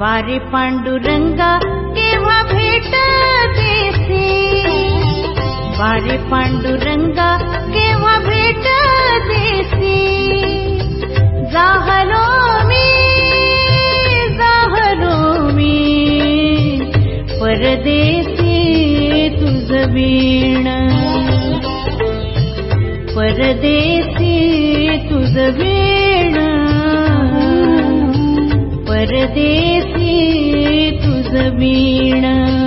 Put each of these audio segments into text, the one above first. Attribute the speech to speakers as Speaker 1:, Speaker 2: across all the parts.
Speaker 1: वारे पाण्डु पांडुरंगा केव्हा भेट देसी जाहलो मी जाहलो मी परदेसी तुझ वीण। परदेसी तुझ वीण। परदेसी तुझ वीण।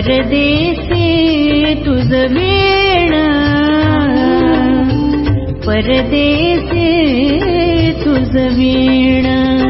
Speaker 1: परदेसे तुज वेण। परदेसे भदेसुस भ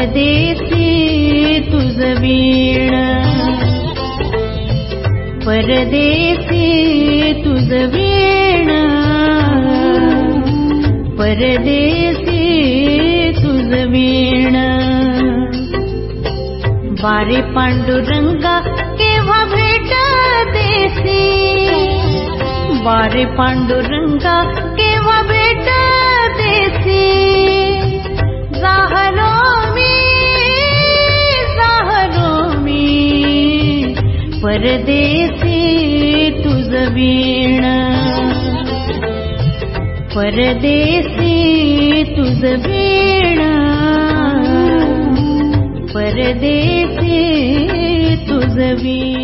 Speaker 1: ी तु भुज भारे बारे पाण्डुरङ्गा केवा बेट देसी?
Speaker 2: बारे पाण्डुरङ्गा
Speaker 1: के परदेसी तुजवीण परदेसी तुजवीण परदेसी भदेसुण